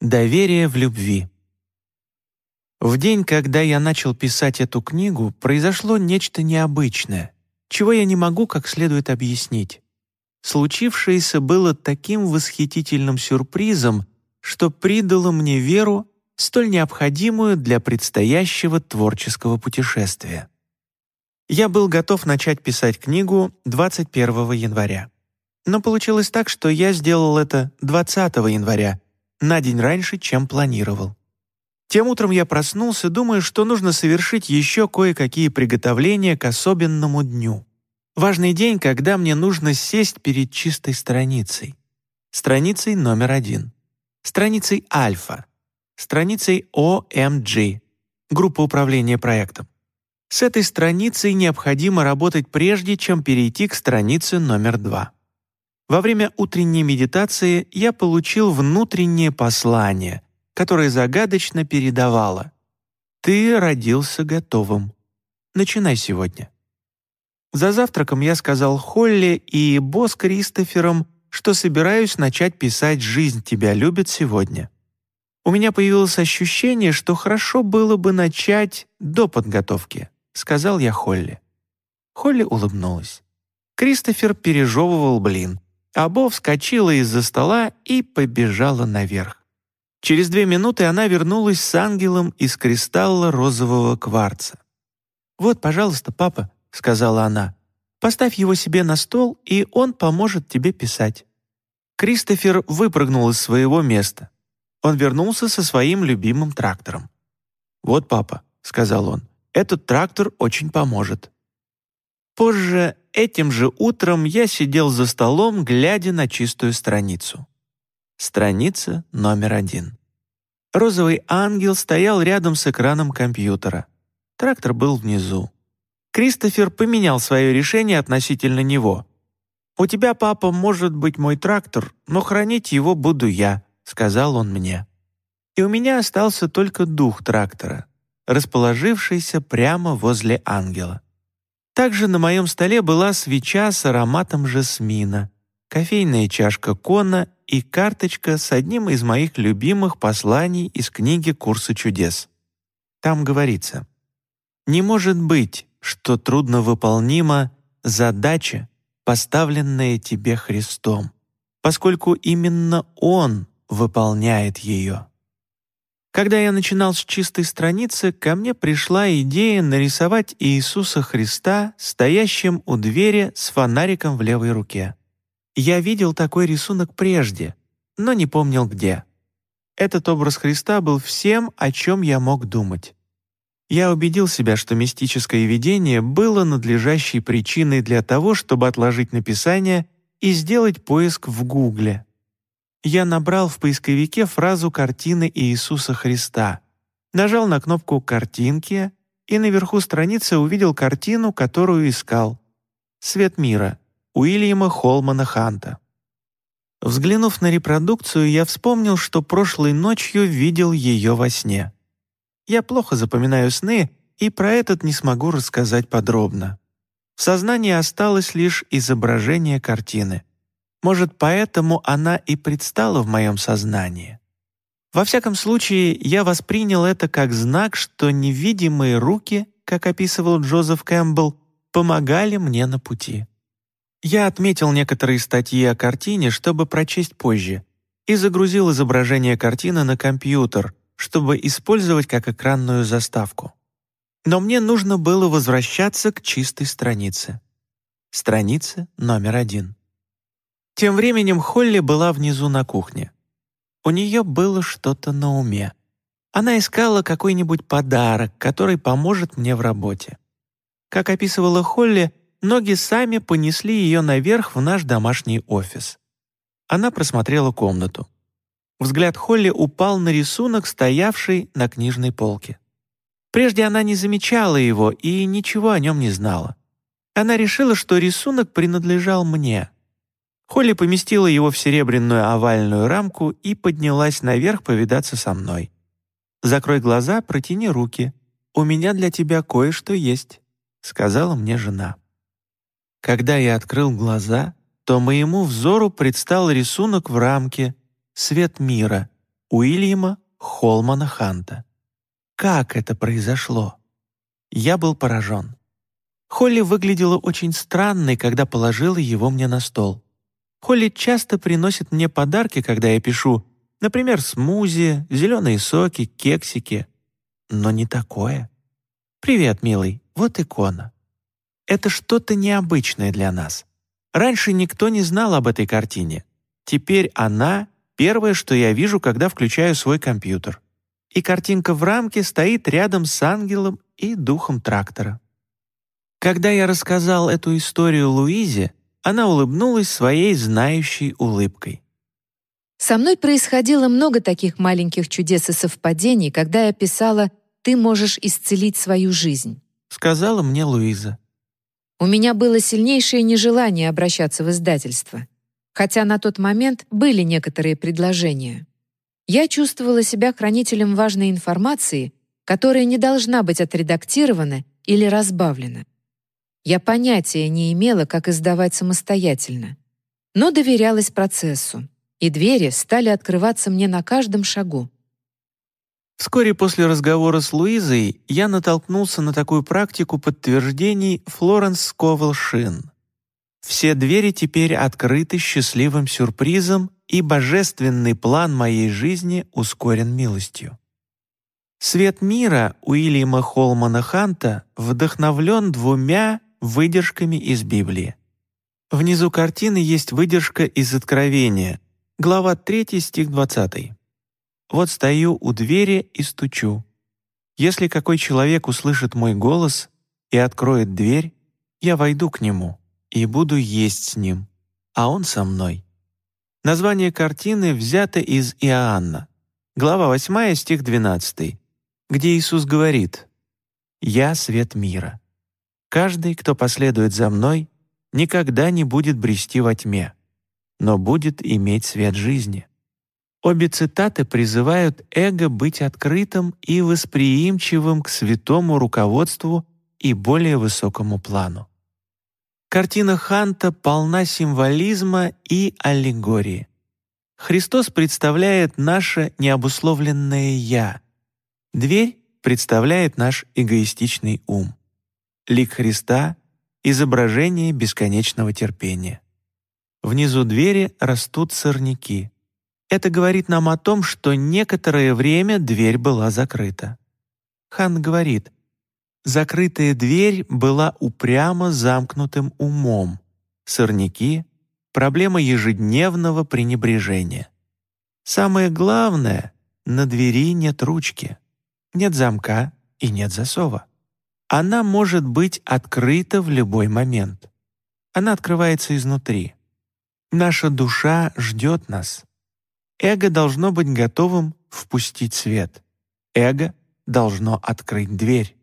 Доверие в любви. В день, когда я начал писать эту книгу, произошло нечто необычное, чего я не могу как следует объяснить. Случившееся было таким восхитительным сюрпризом, что придало мне веру, столь необходимую для предстоящего творческого путешествия. Я был готов начать писать книгу 21 января. Но получилось так, что я сделал это 20 января, на день раньше, чем планировал. Тем утром я проснулся, думая, что нужно совершить еще кое-какие приготовления к особенному дню. Важный день, когда мне нужно сесть перед чистой страницей. Страницей номер один. Страницей Альфа. Страницей OMG. Группа управления проектом. С этой страницей необходимо работать прежде, чем перейти к странице номер два. Во время утренней медитации я получил внутреннее послание, которое загадочно передавало «Ты родился готовым. Начинай сегодня». За завтраком я сказал Холли и Босс Кристофером, что собираюсь начать писать «Жизнь тебя любит» сегодня. У меня появилось ощущение, что хорошо было бы начать до подготовки, сказал я Холли. Холли улыбнулась. Кристофер пережевывал блин, а Бо вскочила из-за стола и побежала наверх. Через две минуты она вернулась с ангелом из кристалла розового кварца. «Вот, пожалуйста, папа», — сказала она, — «поставь его себе на стол, и он поможет тебе писать». Кристофер выпрыгнул из своего места. Он вернулся со своим любимым трактором. «Вот, папа», — сказал он, — «этот трактор очень поможет». Позже, этим же утром, я сидел за столом, глядя на чистую страницу. Страница номер один. Розовый ангел стоял рядом с экраном компьютера. Трактор был внизу. Кристофер поменял свое решение относительно него. «У тебя, папа, может быть мой трактор, но хранить его буду я», — сказал он мне. И у меня остался только дух трактора, расположившийся прямо возле ангела. Также на моем столе была свеча с ароматом жасмина, кофейная чашка кона и карточка с одним из моих любимых посланий из книги «Курсы чудес». Там говорится, «Не может быть, что трудновыполнима задача, поставленная тебе Христом, поскольку именно Он выполняет ее». Когда я начинал с чистой страницы, ко мне пришла идея нарисовать Иисуса Христа, стоящим у двери с фонариком в левой руке. Я видел такой рисунок прежде, но не помнил где. Этот образ Христа был всем, о чем я мог думать. Я убедил себя, что мистическое видение было надлежащей причиной для того, чтобы отложить написание и сделать поиск в Гугле я набрал в поисковике фразу картины Иисуса Христа, нажал на кнопку «Картинки» и наверху страницы увидел картину, которую искал. «Свет мира» Уильяма Холмана Ханта. Взглянув на репродукцию, я вспомнил, что прошлой ночью видел ее во сне. Я плохо запоминаю сны, и про этот не смогу рассказать подробно. В сознании осталось лишь изображение картины. Может, поэтому она и предстала в моем сознании. Во всяком случае, я воспринял это как знак, что невидимые руки, как описывал Джозеф Кэмпбелл, помогали мне на пути. Я отметил некоторые статьи о картине, чтобы прочесть позже, и загрузил изображение картины на компьютер, чтобы использовать как экранную заставку. Но мне нужно было возвращаться к чистой странице. Страница номер один. Тем временем Холли была внизу на кухне. У нее было что-то на уме. Она искала какой-нибудь подарок, который поможет мне в работе. Как описывала Холли, ноги сами понесли ее наверх в наш домашний офис. Она просмотрела комнату. Взгляд Холли упал на рисунок, стоявший на книжной полке. Прежде она не замечала его и ничего о нем не знала. Она решила, что рисунок принадлежал мне — Холли поместила его в серебряную овальную рамку и поднялась наверх повидаться со мной. «Закрой глаза, протяни руки. У меня для тебя кое-что есть», — сказала мне жена. Когда я открыл глаза, то моему взору предстал рисунок в рамке «Свет мира», Уильяма Холмана Ханта. Как это произошло? Я был поражен. Холли выглядела очень странной, когда положила его мне на стол. Холли часто приносит мне подарки, когда я пишу, например, смузи, зеленые соки, кексики. Но не такое. «Привет, милый, вот икона». Это что-то необычное для нас. Раньше никто не знал об этой картине. Теперь она — первое, что я вижу, когда включаю свой компьютер. И картинка в рамке стоит рядом с ангелом и духом трактора. Когда я рассказал эту историю Луизе, она улыбнулась своей знающей улыбкой. Со мной происходило много таких маленьких чудес и совпадений, когда я писала «Ты можешь исцелить свою жизнь», — сказала мне Луиза. У меня было сильнейшее нежелание обращаться в издательство, хотя на тот момент были некоторые предложения. Я чувствовала себя хранителем важной информации, которая не должна быть отредактирована или разбавлена. Я понятия не имела, как издавать самостоятельно, но доверялась процессу, и двери стали открываться мне на каждом шагу. Вскоре после разговора с Луизой я натолкнулся на такую практику подтверждений Флоренс Сковел Шин. Все двери теперь открыты счастливым сюрпризом, и божественный план моей жизни ускорен милостью. Свет мира Уильяма Холмана Ханта вдохновлен двумя выдержками из Библии. Внизу картины есть выдержка из Откровения, глава 3, стих 20. «Вот стою у двери и стучу. Если какой человек услышит мой голос и откроет дверь, я войду к нему и буду есть с ним, а он со мной». Название картины взято из Иоанна, глава 8, стих 12, где Иисус говорит «Я свет мира». Каждый, кто последует за мной, никогда не будет брести во тьме, но будет иметь свет жизни. Обе цитаты призывают эго быть открытым и восприимчивым к святому руководству и более высокому плану. Картина Ханта полна символизма и аллегории. Христос представляет наше необусловленное «я». Дверь представляет наш эгоистичный ум лик Христа — изображение бесконечного терпения. Внизу двери растут сорняки. Это говорит нам о том, что некоторое время дверь была закрыта. Хан говорит, «Закрытая дверь была упрямо замкнутым умом. Сорняки — проблема ежедневного пренебрежения. Самое главное — на двери нет ручки, нет замка и нет засова. Она может быть открыта в любой момент. Она открывается изнутри. Наша душа ждет нас. Эго должно быть готовым впустить свет. Эго должно открыть дверь.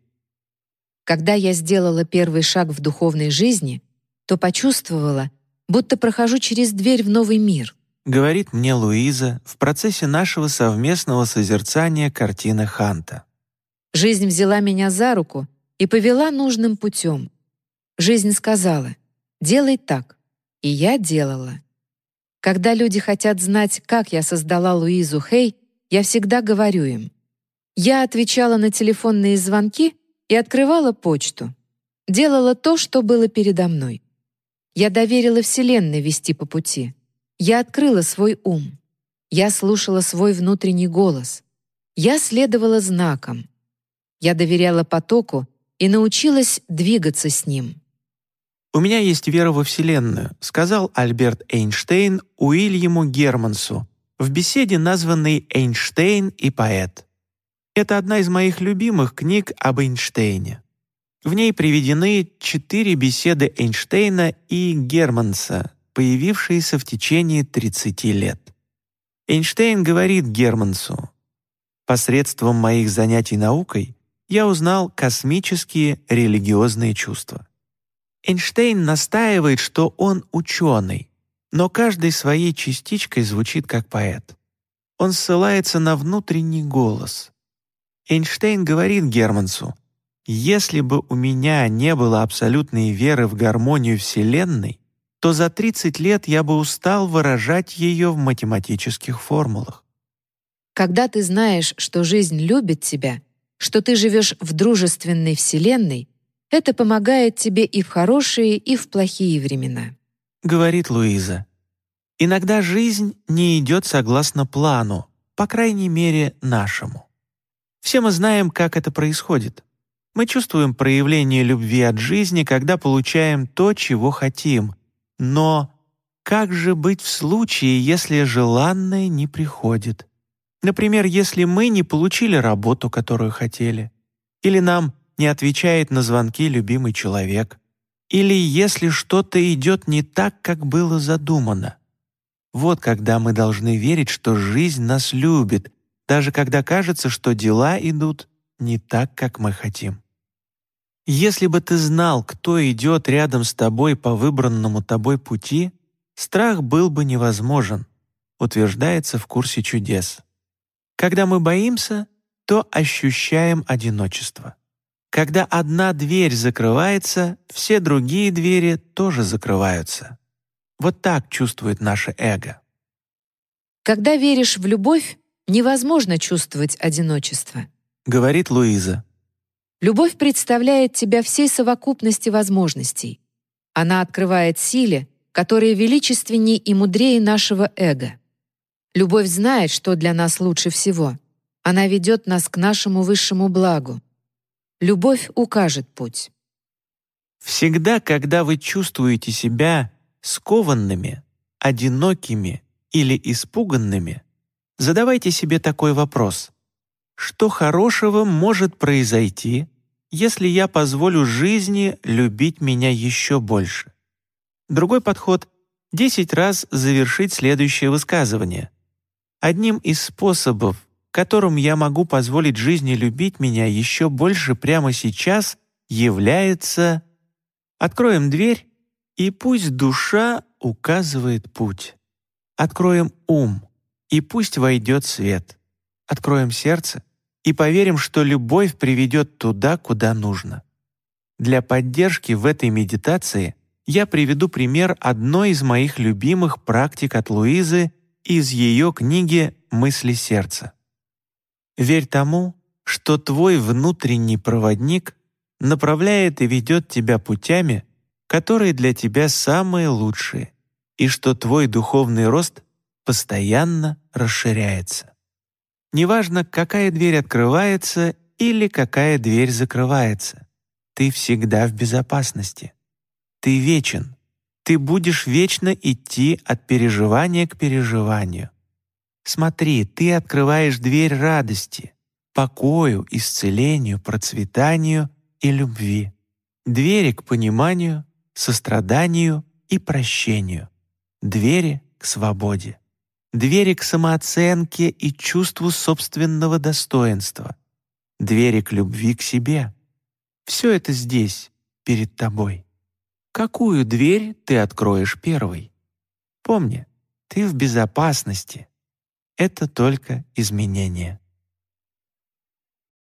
Когда я сделала первый шаг в духовной жизни, то почувствовала, будто прохожу через дверь в новый мир. Говорит мне Луиза в процессе нашего совместного созерцания картины Ханта. Жизнь взяла меня за руку и повела нужным путем. Жизнь сказала «делай так», и я делала. Когда люди хотят знать, как я создала Луизу Хей, я всегда говорю им. Я отвечала на телефонные звонки и открывала почту. Делала то, что было передо мной. Я доверила Вселенной вести по пути. Я открыла свой ум. Я слушала свой внутренний голос. Я следовала знакам. Я доверяла потоку и научилась двигаться с ним. «У меня есть вера во Вселенную», сказал Альберт Эйнштейн Уильяму Германсу в беседе, названной «Эйнштейн и поэт». Это одна из моих любимых книг об Эйнштейне. В ней приведены четыре беседы Эйнштейна и Германса, появившиеся в течение 30 лет. Эйнштейн говорит Германсу, «Посредством моих занятий наукой я узнал космические религиозные чувства. Эйнштейн настаивает, что он ученый, но каждой своей частичкой звучит как поэт. Он ссылается на внутренний голос. Эйнштейн говорит Германсу, «Если бы у меня не было абсолютной веры в гармонию Вселенной, то за 30 лет я бы устал выражать ее в математических формулах. Когда ты знаешь, что жизнь любит тебя, что ты живешь в дружественной вселенной, это помогает тебе и в хорошие, и в плохие времена. Говорит Луиза. Иногда жизнь не идет согласно плану, по крайней мере, нашему. Все мы знаем, как это происходит. Мы чувствуем проявление любви от жизни, когда получаем то, чего хотим. Но как же быть в случае, если желанное не приходит? Например, если мы не получили работу, которую хотели, или нам не отвечает на звонки любимый человек, или если что-то идет не так, как было задумано. Вот когда мы должны верить, что жизнь нас любит, даже когда кажется, что дела идут не так, как мы хотим. Если бы ты знал, кто идет рядом с тобой по выбранному тобой пути, страх был бы невозможен, утверждается в курсе чудес. Когда мы боимся, то ощущаем одиночество. Когда одна дверь закрывается, все другие двери тоже закрываются. Вот так чувствует наше эго. Когда веришь в любовь, невозможно чувствовать одиночество, говорит Луиза. Любовь представляет тебя всей совокупности возможностей. Она открывает силе, которая величественней и мудрее нашего эго. Любовь знает, что для нас лучше всего. Она ведет нас к нашему высшему благу. Любовь укажет путь. Всегда, когда вы чувствуете себя скованными, одинокими или испуганными, задавайте себе такой вопрос. Что хорошего может произойти, если я позволю жизни любить меня еще больше? Другой подход — 10 раз завершить следующее высказывание. Одним из способов которым я могу позволить жизни любить меня еще больше прямо сейчас, является «Откроем дверь, и пусть душа указывает путь. Откроем ум, и пусть войдет свет. Откроем сердце, и поверим, что любовь приведет туда, куда нужно». Для поддержки в этой медитации я приведу пример одной из моих любимых практик от Луизы из ее книги «Мысли сердца». Верь тому, что твой внутренний проводник направляет и ведет тебя путями, которые для тебя самые лучшие, и что твой духовный рост постоянно расширяется. Неважно, какая дверь открывается или какая дверь закрывается, ты всегда в безопасности. Ты вечен. Ты будешь вечно идти от переживания к переживанию. Смотри, ты открываешь дверь радости, покою, исцелению, процветанию и любви, двери к пониманию, состраданию и прощению, двери к свободе, двери к самооценке и чувству собственного достоинства, двери к любви к себе. Все это здесь, перед тобой. Какую дверь ты откроешь первой? Помни, ты в безопасности — это только изменение.